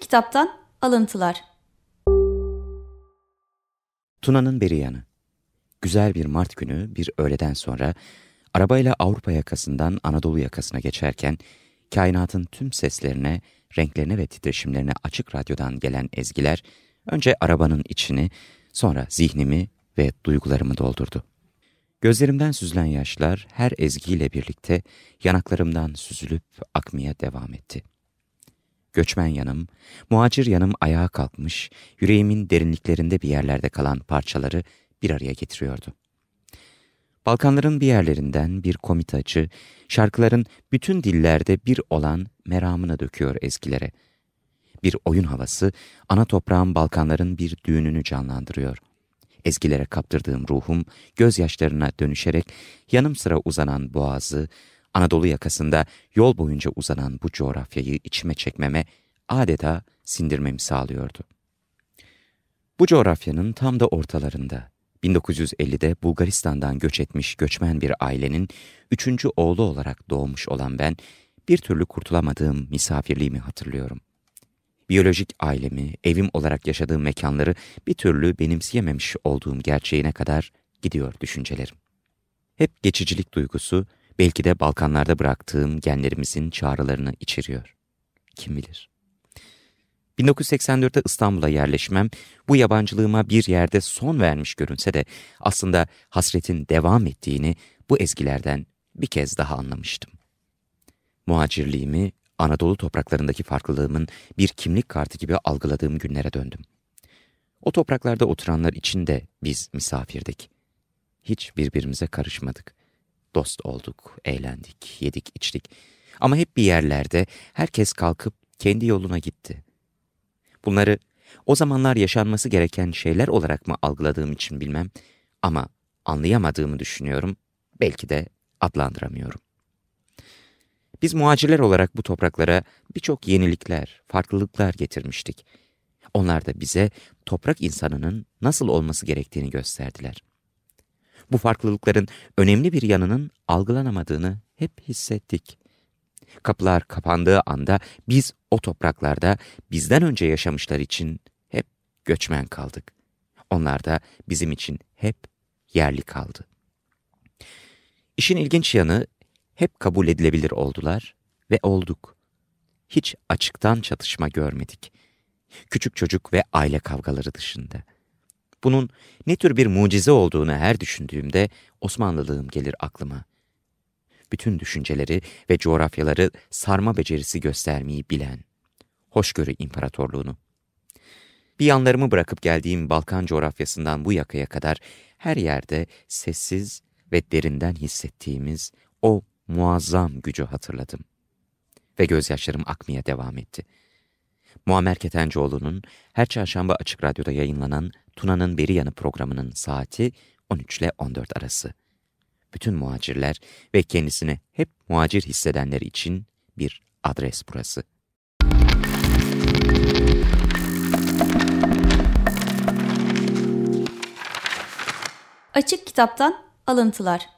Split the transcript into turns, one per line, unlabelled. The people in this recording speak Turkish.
Kitaptan alıntılar.
Tuna'nın beri yanı. Güzel bir Mart günü bir öğleden sonra arabayla Avrupa yakasından Anadolu yakasına geçerken kainatın tüm seslerine, renklerine ve titreşimlerine açık radyodan gelen ezgiler önce arabanın içini, sonra zihnimi ve duygularımı doldurdu. Gözlerimden süzülen yaşlar her ezgiyle birlikte yanaklarımdan süzülüp akmaya devam etti. Göçmen yanım, muhacir yanım ayağa kalkmış, yüreğimin derinliklerinde bir yerlerde kalan parçaları bir araya getiriyordu. Balkanların bir yerlerinden bir komitacı, şarkıların bütün dillerde bir olan meramını döküyor ezgilere. Bir oyun havası, ana toprağın Balkanların bir düğününü canlandırıyor. Ezgilere kaptırdığım ruhum, gözyaşlarına dönüşerek yanım sıra uzanan boğazı, Anadolu yakasında yol boyunca uzanan bu coğrafyayı içime çekmeme, adeta sindirmemi sağlıyordu. Bu coğrafyanın tam da ortalarında, 1950'de Bulgaristan'dan göç etmiş göçmen bir ailenin üçüncü oğlu olarak doğmuş olan ben, bir türlü kurtulamadığım misafirliğimi hatırlıyorum. Biyolojik ailemi, evim olarak yaşadığım mekanları bir türlü benimseyememiş olduğum gerçeğine kadar gidiyor düşüncelerim. Hep geçicilik duygusu, belki de Balkanlarda bıraktığım genlerimizin çağrılarını içeriyor. Kim bilir? 1984'te İstanbul'a yerleşmem, bu yabancılığıma bir yerde son vermiş görünse de aslında hasretin devam ettiğini bu ezgilerden bir kez daha anlamıştım. Muhacirliğimi, Anadolu topraklarındaki farklılığımın bir kimlik kartı gibi algıladığım günlere döndüm. O topraklarda oturanlar için de biz misafirdik. Hiç birbirimize karışmadık. Dost olduk, eğlendik, yedik, içtik. Ama hep bir yerlerde herkes kalkıp kendi yoluna gitti. Bunları o zamanlar yaşanması gereken şeyler olarak mı algıladığım için bilmem ama anlayamadığımı düşünüyorum, belki de adlandıramıyorum. Biz muhacirler olarak bu topraklara birçok yenilikler, farklılıklar getirmiştik. Onlar da bize toprak insanının nasıl olması gerektiğini gösterdiler. Bu farklılıkların önemli bir yanının algılanamadığını hep hissettik. Kapılar kapandığı anda biz o topraklarda bizden önce yaşamışlar için hep göçmen kaldık. Onlar da bizim için hep yerli kaldı. İşin ilginç yanı hep kabul edilebilir oldular ve olduk. Hiç açıktan çatışma görmedik. Küçük çocuk ve aile kavgaları dışında. Bunun ne tür bir mucize olduğunu her düşündüğümde Osmanlılığım gelir aklıma. Bütün düşünceleri ve coğrafyaları sarma becerisi göstermeyi bilen, hoşgörü imparatorluğunu. Bir yanlarımı bırakıp geldiğim Balkan coğrafyasından bu yakaya kadar her yerde sessiz ve derinden hissettiğimiz o muazzam gücü hatırladım. Ve gözyaşlarım akmaya devam etti. Muammer Ketencoğlu'nun her çarşamba Açık Radyo'da yayınlanan Tuna'nın Beri Yanı programının saati 13 ile 14 arası. Bütün muhacirler ve kendisini hep muhacir hissedenler için bir adres burası.
Açık Kitaptan Alıntılar